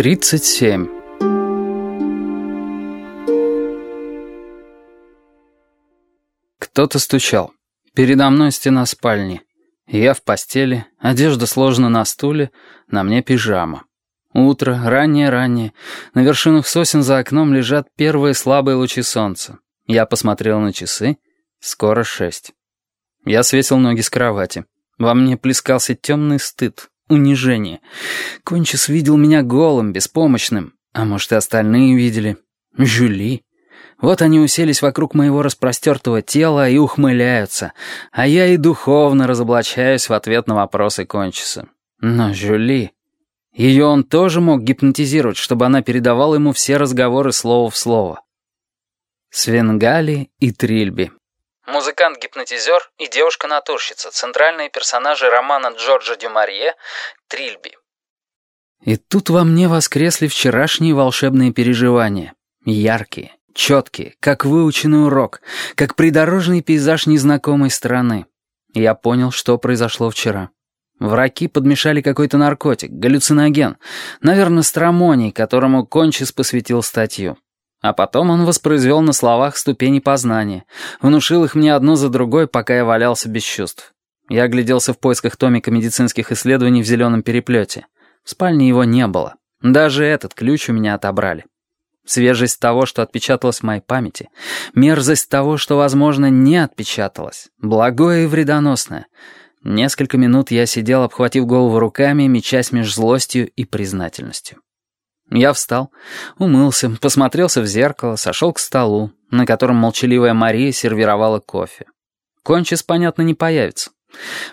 37. Кто-то стучал. Передо мной стена спальни. Я в постели, одежда сложена на стуле, на мне пижама. Утро, раннее-раннее. На вершинах сосен за окном лежат первые слабые лучи солнца. Я посмотрел на часы. Скоро шесть. Я свесил ноги с кровати. Во мне плескался темный стыд, унижение. Кончис видел меня голым, беспомощным. А может, и остальные видели. Жюли. Вот они уселись вокруг моего распростертого тела и ухмыляются, а я и духовно разоблачаюсь в ответ на вопросы Кончиса. Но Жюли... Ее он тоже мог гипнотизировать, чтобы она передавала ему все разговоры слово в слово. Свенгали и Трильби. Музыкант-гипнотизер и девушка-натурщица, центральные персонажи романа Джорджа Дюмарье «Трильби». И тут во мне воскресли вчерашние волшебные переживания. Яркие, четкие, как выученный урок, как придорожный пейзаж незнакомой страны. Я понял, что произошло вчера. Враки подмешали какой-то наркотик, галлюциноген, наверное, стромоний, которому Кончис посвятил статью. А потом он воспроизвел на словах ступени познания, внушил их мне одну за другой, пока я валялся без чувств. Я огляделся в поисках томика медицинских исследований в зеленом переплете. В спальне его не было. Даже этот ключ у меня отобрали. Свежесть того, что отпечаталось в моей памяти, мерзость того, что, возможно, не отпечаталось, благое и вредоносное — Несколько минут я сидел, обхватив голову руками, мечась меж злостью и признательностью. Я встал, умылся, посмотрелся в зеркало, сошел к столу, на котором молчаливая Мария сервировала кофе. Кончис, понятно, не появится.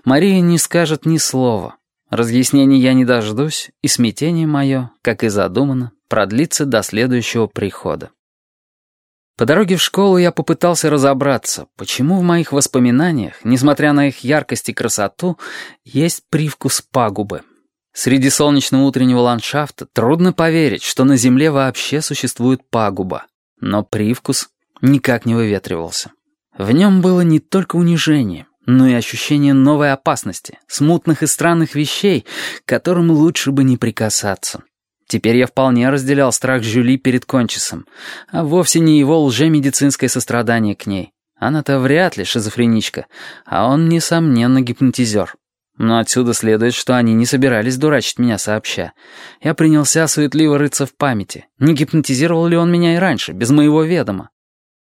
Мария не скажет ни слова. Разъяснений я не дождусь, и смятение мое, как и задумано, продлится до следующего прихода. По дороге в школу я попытался разобраться, почему в моих воспоминаниях, несмотря на их яркость и красоту, есть привкус пагубы. Среди солнечного утреннего ландшафта трудно поверить, что на Земле вообще существует пагуба. Но привкус никак не выветривался. В нем было не только унижение, но и ощущение новой опасности, смутных и странных вещей, к которым лучше бы не прикасаться. Теперь я вполне разделял страх Жюли перед Кончисом, а вовсе не его лжемедицинское сострадание к ней. Она-то вряд ли шизофреничка, а он, несомненно, гипнотизер. Но отсюда следует, что они не собирались дурачить меня сообща. Я принялся суетливо рыться в памяти. Не гипнотизировал ли он меня и раньше, без моего ведома?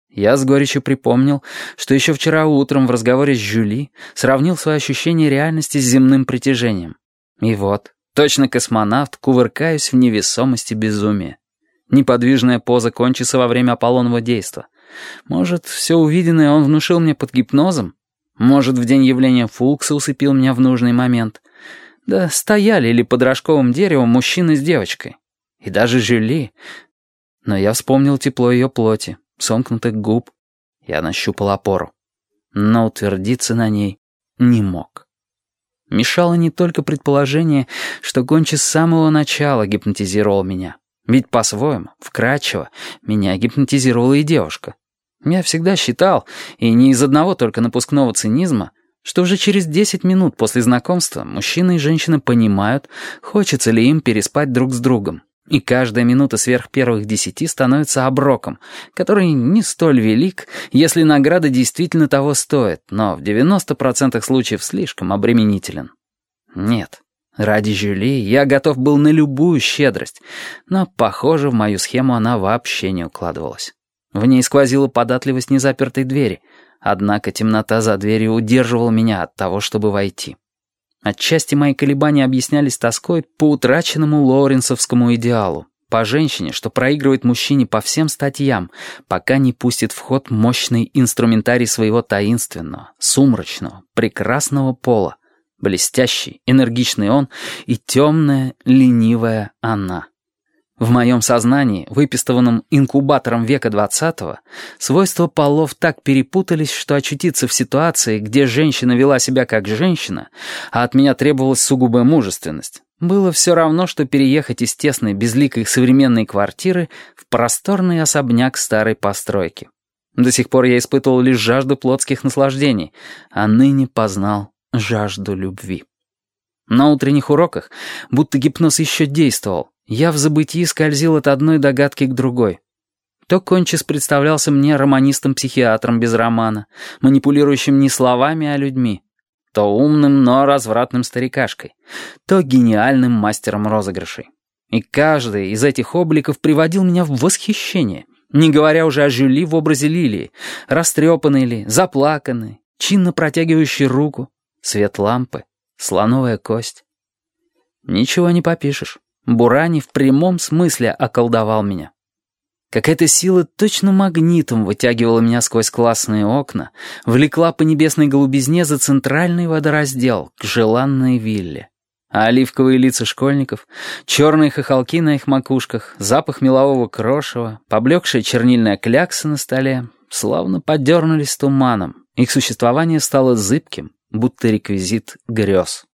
Я с горечью припомнил, что еще вчера утром в разговоре с Жюли сравнил свои ощущения реальности с земным притяжением. И вот, Точно космонавт, кувыркаюсь в невесомости безумия. Неподвижная поза кончится во время Аполлонова действа. Может, все увиденное он внушил мне под гипнозом? Может, в день явления Фулкса усыпил меня в нужный момент? Да стояли ли под рожковым деревом мужчина с девочкой? И даже Жюли. Но я вспомнил тепло ее плоти, сомкнутых губ. Я нащупал опору. Но утвердиться на ней не мог. Мешало не только предположение, что Гончи с самого начала гипнотизировал меня. Ведь по-своему, вкрадчиво, меня гипнотизировала и девушка. Я всегда считал, и не из одного только напускного цинизма, что уже через 10 минут после знакомства мужчина и женщина понимают, хочется ли им переспать друг с другом. И каждая минута сверх первых десяти становится оброком, который не столь велик, если награда действительно того стоит, но в 90% случаев слишком обременителен. Нет, ради Жюли я готов был на любую щедрость, но, похоже, в мою схему она вообще не укладывалась. В ней сквозила податливость незапертой двери, однако темнота за дверью удерживала меня от того, чтобы войти. Отчасти мои колебания объяснялись тоской по утраченному лоуренсовскому идеалу, по женщине, что проигрывает мужчине по всем статьям, пока не пустит в ход мощный инструментарий своего таинственного, сумрачного, прекрасного пола, блестящий, энергичный он и темная, ленивая она. В моем сознании, выпистыванном инкубатором века XX, свойства полов так перепутались, что очутиться в ситуации, где женщина вела себя как женщина, а от меня требовалась сугубая мужественность, было все равно, что переехать из тесной, безликой современной квартиры в просторный особняк старой постройки. До сих пор я испытывал лишь жажду плотских наслаждений, а ныне познал жажду любви. На утренних уроках, будто гипноз еще действовал, я в забытии скользил от одной догадки к другой. То Кончис представлялся мне романистом-психиатром без романа, манипулирующим не словами, а людьми. То умным, но развратным старикашкой, то гениальным мастером розыгрышей. И каждый из этих обликов приводил меня в восхищение, не говоря уже о Жюли в образе Лилии, растрепанной ли, заплаканной, чинно протягивающей руку, свет лампы, слоновая кость. Ничего не попишешь. Бурани в прямом смысле околдовал меня. Какая-то сила точно магнитом вытягивала меня сквозь классные окна, влекла по небесной голубизне за центральный водораздел к желанной вилле. А оливковые лица школьников, черные хохолки на их макушках, запах мелового крошева, поблекшая чернильная клякса на столе, словно подернулись туманом. Их существование стало зыбким, будто реквизит грез.